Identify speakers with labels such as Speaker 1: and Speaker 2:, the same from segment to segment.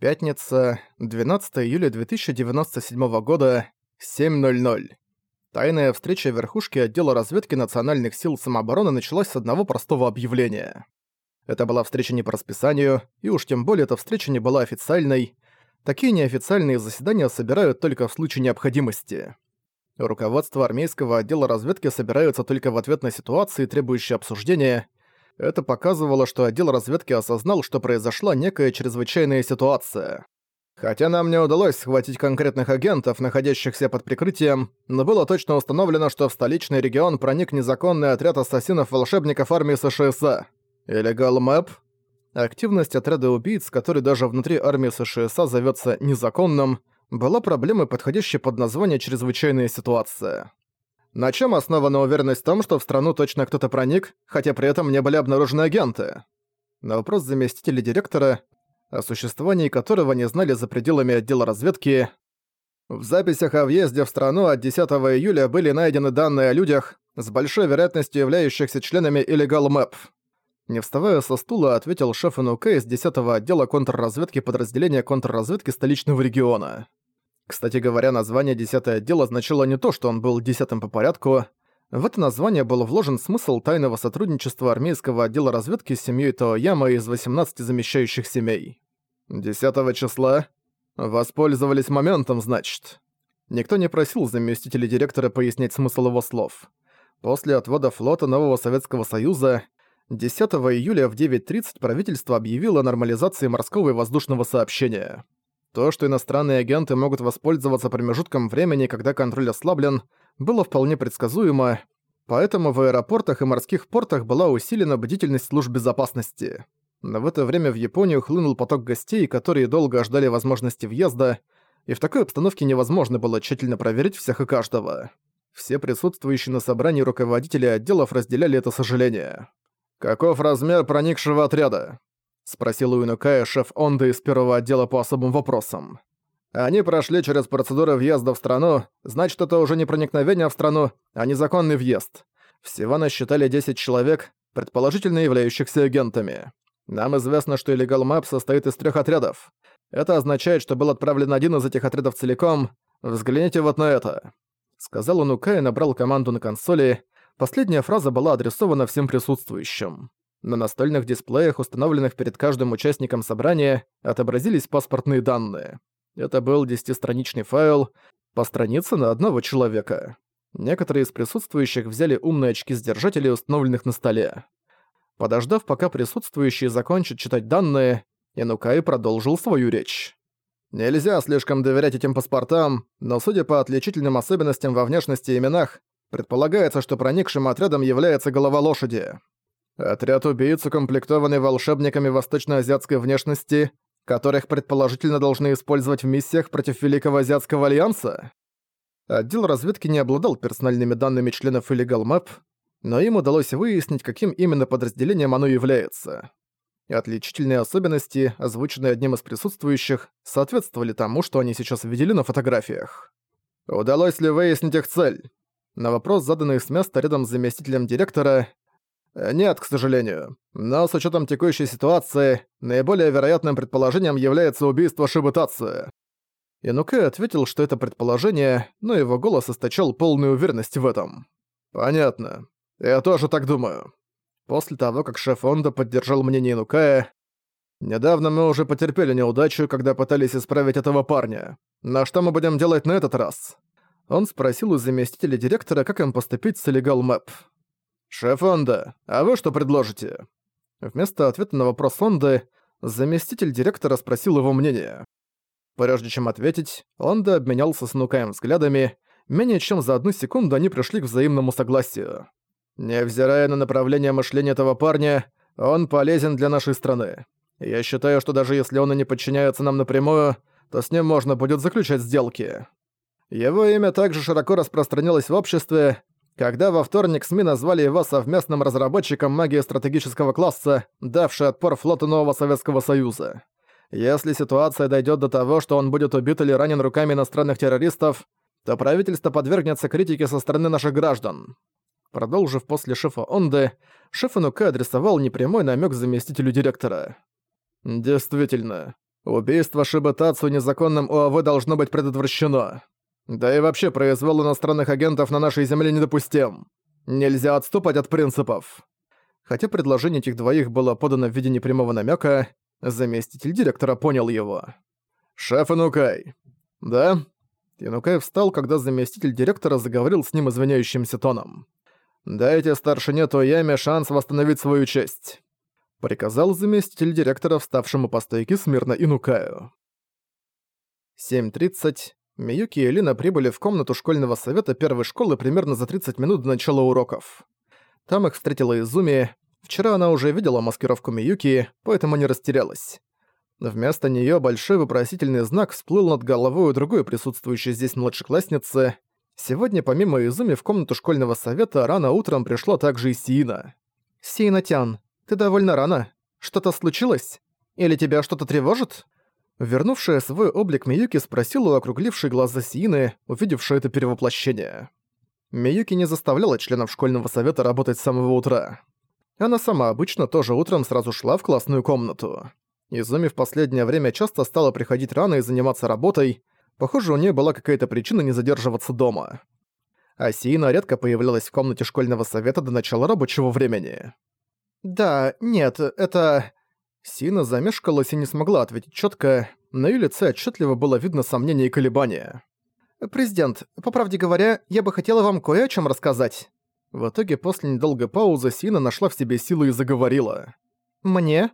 Speaker 1: Пятница, 12 июля 2097 года, 7.00. Тайная встреча верхушки отдела разведки национальных сил самообороны началась с одного простого объявления. Это была встреча не по расписанию, и уж тем более эта встреча не была официальной. Такие неофициальные заседания собирают только в случае необходимости. Руководство армейского отдела разведки собирается только в ответ на ситуации, требующие обсуждения, это показывало, что отдел разведки осознал, что произошла некая чрезвычайная ситуация. Хотя нам не удалось схватить конкретных агентов, находящихся под прикрытием, но было точно установлено, что в столичный регион проник незаконный отряд ассасинов-волшебников армии США. Illegal Map? Активность отряда убийц, который даже внутри армии США зовется незаконным, была проблемой, подходящей под название «чрезвычайная ситуация». На чем основана уверенность в том, что в страну точно кто-то проник, хотя при этом не были обнаружены агенты? На вопрос заместителя директора, о существовании которого не знали за пределами отдела разведки, в записях о въезде в страну от 10 июля были найдены данные о людях, с большой вероятностью являющихся членами Illegal Map. Не вставая со стула, ответил шеф НУК из 10-го отдела контрразведки подразделения контрразведки столичного региона. Кстати говоря, название «Десятое отдел» означало не то, что он был десятым по порядку. В это название был вложен смысл тайного сотрудничества армейского отдела разведки с семьей Тояма из 18 замещающих семей. Десятого числа воспользовались моментом, значит. Никто не просил заместителя директора пояснять смысл его слов. После отвода флота Нового Советского Союза 10 июля в 9.30 правительство объявило о нормализации морского и воздушного сообщения. То, что иностранные агенты могут воспользоваться промежутком времени, когда контроль ослаблен, было вполне предсказуемо, поэтому в аэропортах и морских портах была усилена бдительность служб безопасности. Но в это время в Японию хлынул поток гостей, которые долго ждали возможности въезда, и в такой обстановке невозможно было тщательно проверить всех и каждого. Все присутствующие на собрании руководители отделов разделяли это сожаление. «Каков размер проникшего отряда?» Спросил у Инукая шеф Онды из первого отдела по особым вопросам. Они прошли через процедуру въезда в страну, значит, это уже не проникновение в страну, а незаконный въезд. Всего насчитали 10 человек, предположительно являющихся агентами. Нам известно, что Illegal Map состоит из трех отрядов. Это означает, что был отправлен один из этих отрядов целиком. Взгляните вот на это. Сказал он и набрал команду на консоли. Последняя фраза была адресована всем присутствующим. На настольных дисплеях, установленных перед каждым участником собрания, отобразились паспортные данные. Это был десятистраничный файл, по странице на одного человека. Некоторые из присутствующих взяли умные очки с держателей, установленных на столе. Подождав, пока присутствующие закончат читать данные, Инукай продолжил свою речь. Нельзя слишком доверять этим паспортам, но судя по отличительным особенностям во внешности и именах, предполагается, что проникшим отрядом является голова лошади. Отряд убийц, укомплектованный волшебниками восточноазиатской внешности, которых предположительно должны использовать в миссиях против Великого Азиатского Альянса? Отдел разведки не обладал персональными данными членов Illegal Map, но им удалось выяснить, каким именно подразделением оно является. Отличительные особенности, озвученные одним из присутствующих, соответствовали тому, что они сейчас видели на фотографиях. Удалось ли выяснить их цель? На вопрос, заданный с места рядом с заместителем директора, нет, к сожалению. Но с учетом текущей ситуации, наиболее вероятным предположением является убийство Шибутацию. Януке ответил, что это предположение, но его голос источал полную уверенность в этом. «Понятно. Я тоже так думаю». После того, как шеф Онда поддержал мнение Янукая, «Недавно мы уже потерпели неудачу, когда пытались исправить этого парня. На что мы будем делать на этот раз?» Он спросил у заместителя директора, как им поступить с Illegal Map. «Шеф Онда, а вы что предложите?» Вместо ответа на вопрос Онды, заместитель директора спросил его мнение. Прежде чем ответить, Онда обменялся с Нукаем взглядами, менее чем за одну секунду они пришли к взаимному согласию. Невзирая на направление мышления этого парня, он полезен для нашей страны. Я считаю, что даже если он и не подчиняется нам напрямую, то с ним можно будет заключать сделки. Его имя также широко распространилось в обществе, когда во вторник СМИ назвали его совместным разработчиком магии стратегического класса, давший отпор флоту Нового Советского Союза. Если ситуация дойдет до того, что он будет убит или ранен руками иностранных террористов, то правительство подвергнется критике со стороны наших граждан. Продолжив после шефа Онды, шеф НУК адресовал непрямой намек заместителю директора. «Действительно, Убийство Шибатацу незаконным ОАВ должно быть предотвращено. Да и вообще произвол иностранных агентов на нашей земле недопустим. Нельзя отступать от принципов. Хотя предложение этих двоих было подано в виде непрямого намека, заместитель директора понял его. «Шеф Инукай». «Да?» Инукай встал, когда заместитель директора заговорил с ним извиняющимся тоном. «Дайте старшине Тояме шанс восстановить свою честь», — приказал заместитель директора, вставшему по стойке смирно Инукаю. 7.30. Миюки и Лина прибыли в комнату школьного совета первой школы примерно за 30 минут до начала уроков. Там их встретила Изуми. Вчера она уже видела маскировку Миюки, поэтому не растерялась. Вместо неё большой вопросительный знак всплыл над головой у другой присутствующей здесь младшеклассницы. Сегодня помимо Изуми в комнату школьного совета рано утром пришла также и Сиина. «Сиина-тян, ты довольно рано. Что-то случилось? Или тебя что-то тревожит?» Вернувшая свой облик Миюки спросила у округлившей глаза Сиины, увидевшей это перевоплощение. Миюки не заставляла членов школьного совета работать с самого утра. Она сама обычно тоже утром сразу шла в классную комнату. Изуми в последнее время часто стала приходить рано и заниматься работой. Похоже, у нее была какая-то причина не задерживаться дома. А Сиина редко появлялась в комнате школьного совета до начала рабочего времени. «Да, нет, это...» Сина замешкалась и не смогла ответить четко. На её лице отчетливо было видно сомнение и колебания. «Президент, по правде говоря, я бы хотела вам кое о чем рассказать». В итоге, после недолгой паузы, Сина нашла в себе силы и заговорила. «Мне?»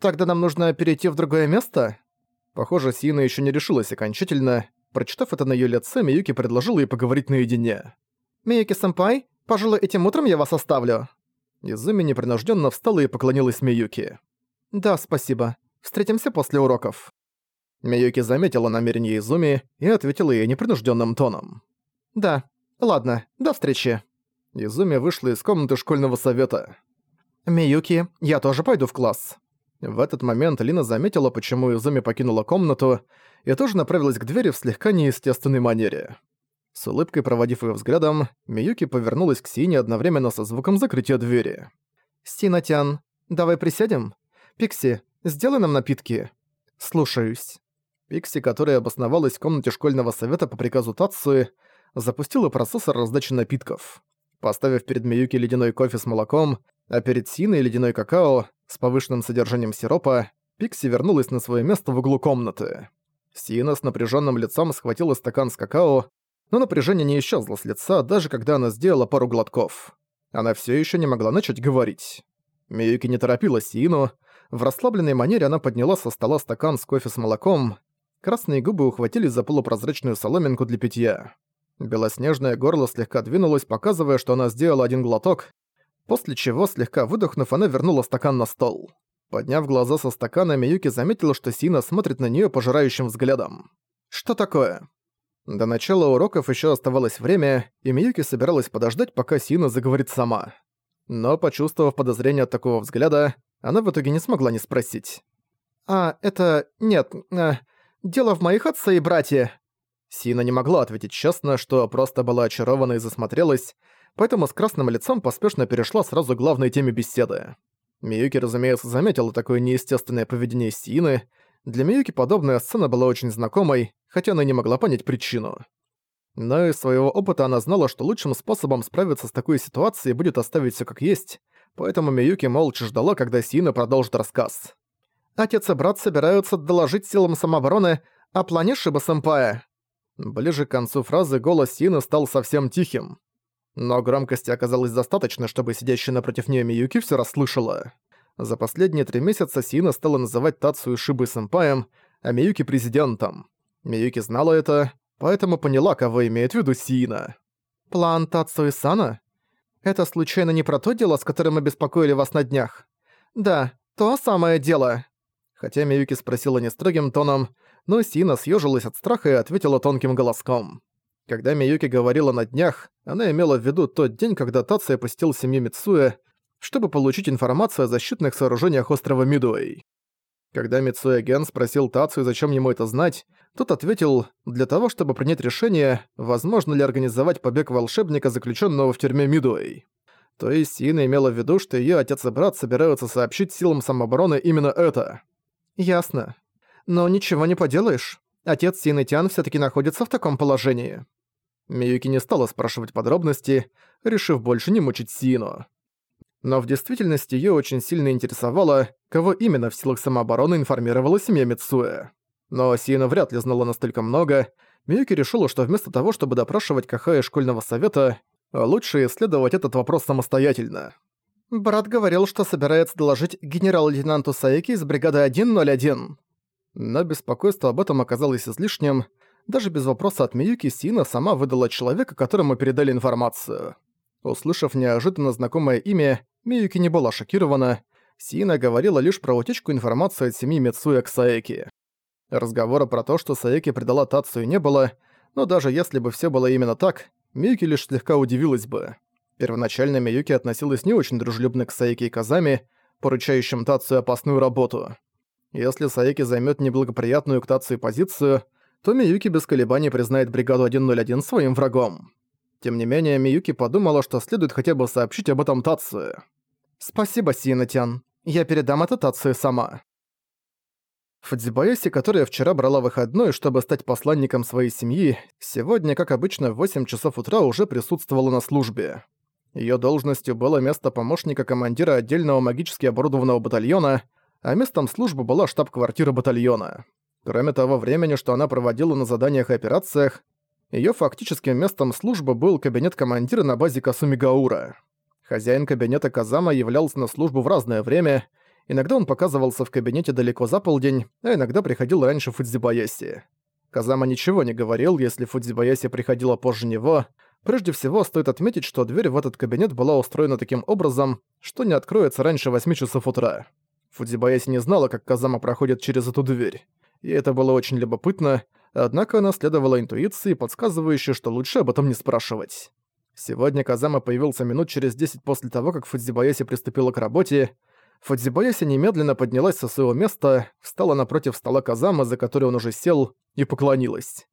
Speaker 1: «Тогда нам нужно перейти в другое место?» Похоже, Сина еще не решилась окончательно. Прочитав это на ее лице, Миюки предложила ей поговорить наедине. «Миюки-сэмпай, пожалуй, этим утром я вас оставлю». Изуми непринужденно встала и поклонилась Миюки. «Да, спасибо. Встретимся после уроков». Миюки заметила намерение Изуми и ответила ей непринужденным тоном. «Да, ладно, до встречи». Изуми вышла из комнаты школьного совета. «Миюки, я тоже пойду в класс». В этот момент Лина заметила, почему Изуми покинула комнату, и тоже направилась к двери в слегка неестественной манере. С улыбкой проводив её взглядом, Миюки повернулась к Сине одновременно со звуком закрытия двери. «Синатян, давай присядем? Пикси, сделай нам напитки». «Слушаюсь». Пикси, которая обосновалась в комнате школьного совета по приказу Тацуи, запустила процессор раздачи напитков. Поставив перед Миюки ледяной кофе с молоком, а перед Синой ледяной какао с повышенным содержанием сиропа, Пикси вернулась на свое место в углу комнаты. Сина с напряженным лицом схватила стакан с какао, но напряжение не исчезло с лица, даже когда она сделала пару глотков. Она все еще не могла начать говорить. Миюки не торопила Сину. В расслабленной манере она подняла со стола стакан с кофе с молоком. Красные губы ухватились за полупрозрачную соломинку для питья. Белоснежное горло слегка двинулось, показывая, что она сделала один глоток, после чего, слегка выдохнув, она вернула стакан на стол. Подняв глаза со стакана, Миюки заметила, что Сина смотрит на нее пожирающим взглядом. «Что такое?» До начала уроков еще оставалось время, и Миюки собиралась подождать, пока Сина заговорит сама. Но, почувствовав подозрение от такого взгляда, она в итоге не смогла не спросить. «А, это... нет... А, дело в моих отце и брате. Сина не могла ответить честно, что просто была очарована и засмотрелась, поэтому с красным лицом поспешно перешла сразу к главной теме беседы. Миюки, разумеется, заметила такое неестественное поведение Сины. Для Миюки подобная сцена была очень знакомой, хотя она не могла понять причину. Но из своего опыта она знала, что лучшим способом справиться с такой ситуацией будет оставить все как есть, поэтому Миюки молча ждала, когда Сина продолжит рассказ. «Отец и брат собираются доложить силам самообороны о плане Шиба-сэмпая. Ближе к концу фразы голос Сины стал совсем тихим. Но громкости оказалось достаточно, чтобы сидящая напротив неё Миюки всё расслышала. За последние три месяца Сина стала называть Тацию Шибы сэмпаем, а Миюки президентом. Миюки знала это, поэтому поняла, кого имеет в виду Сина. «План Тацуи Сана? Это случайно не про то дело, с которым мы беспокоили вас на днях?» «Да, то самое дело». Хотя Миюки спросила не строгим тоном, но Сина съежилась от страха и ответила тонким голоском. Когда Миюки говорила на днях, она имела в виду тот день, когда Тация посетил семью Мицуэ, чтобы получить информацию о защитных сооружениях острова Мидуэй. Когда Мицуэ Ген спросил Тацию, зачем ему это знать, тот ответил, для того, чтобы принять решение, возможно ли организовать побег волшебника, заключенного в тюрьме Мидуэй. То есть Сина имела в виду, что ее отец и брат собираются сообщить силам самообороны именно это. Ясно. Но ничего не поделаешь. Отец Сины Тян всё-таки находится в таком положении. Миюки не стала спрашивать подробности, решив больше не мучить Сину. Но в действительности её очень сильно интересовало, кого именно в силах самообороны информировала семья Мицуэ. Но Сина вряд ли знала настолько много, Миюки решила, что вместо того, чтобы допрашивать Кахая школьного совета, лучше исследовать этот вопрос самостоятельно. Брат говорил, что собирается доложить генерал-лейтенанту Саеки из бригады 101. Но беспокойство об этом оказалось излишним. Даже без вопроса от Миюки Сина сама выдала человека, которому передали информацию. Услышав неожиданно знакомое имя, Миюки не была шокирована. Сина говорила лишь про утечку информации от семьи Мицуя к Саеки. Разговора про то, что Саеки предала Тацию, не было, но даже если бы все было именно так, Миюки лишь слегка удивилась бы. Первоначально Миюки относилась не очень дружелюбно к Саеки и Казами, поручающим Тацию опасную работу. Если Саеки займет неблагоприятную к Тации позицию, то Миюки без колебаний признает бригаду 101 своим врагом. Тем не менее, Миюки подумала, что следует хотя бы сообщить об этом Тацию. «Спасибо, Синатян. Я передам это Тацию сама». Фудзибаяси, которая вчера брала выходной, чтобы стать посланником своей семьи, сегодня, как обычно, в 8 часов утра уже присутствовала на службе. Её должностью было место помощника командира отдельного магически оборудованного батальона, а местом службы была штаб-квартира батальона. Кроме того времени, что она проводила на заданиях и операциях, её фактическим местом службы был кабинет командира на базе Касумигаура. Хозяин кабинета Казама являлся на службу в разное время – Иногда он показывался в кабинете далеко за полдень, а иногда приходил раньше Фудзибаяси. Казама ничего не говорил, если Фудзибаяси приходила позже него. Прежде всего, стоит отметить, что дверь в этот кабинет была устроена таким образом, что не откроется раньше 8 часов утра. Фудзибаяси не знала, как Казама проходит через эту дверь. И это было очень любопытно, однако она следовала интуиции, подсказывающей, что лучше об этом не спрашивать. Сегодня Казама появился минут через 10 после того, как Фудзибаяси приступила к работе, Фудзибаяси немедленно поднялась со своего места, встала напротив стола Казама, за который он уже сел, и поклонилась.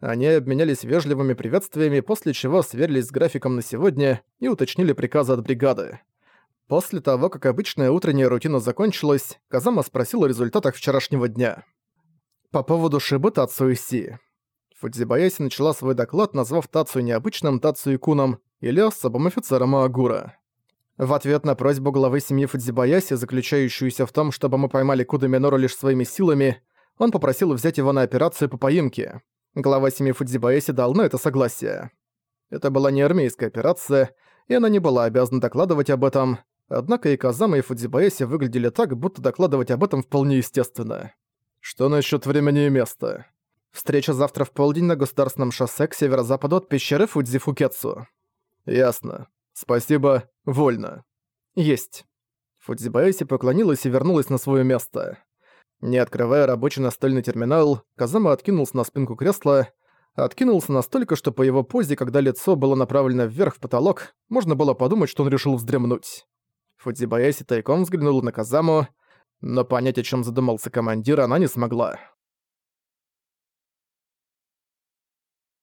Speaker 1: Они обменялись вежливыми приветствиями, после чего сверились с графиком на сегодня и уточнили приказы от бригады. После того, как обычная утренняя рутина закончилась, Казама спросил о результатах вчерашнего дня. По поводу Шибы Тацуи Си. Фудзибаяси начала свой доклад, назвав Тацию необычным Тацуи Куном или особым офицером Агура. В ответ на просьбу главы семьи Фудзибаяси, заключающуюся в том, чтобы мы поймали Куда Минору лишь своими силами, он попросил взять его на операцию по поимке. Глава семьи Фудзибаяси дал на это согласие. Это была не армейская операция, и она не была обязана докладывать об этом, однако и Казама, и Фудзибаяси выглядели так, будто докладывать об этом вполне естественно. Что насчет времени и места? Встреча завтра в полдень на государственном шоссе к северо-западу от пещеры Фудзифукетсу. Ясно. «Спасибо, вольно». «Есть». Фудзибаэси поклонилась и вернулась на свое место. Не открывая рабочий настольный терминал, Казама откинулся на спинку кресла, откинулся настолько, что по его позе, когда лицо было направлено вверх в потолок, можно было подумать, что он решил вздремнуть. Фудзибаэси тайком взглянула на Казаму, но понять, о чем задумался командир, она не смогла.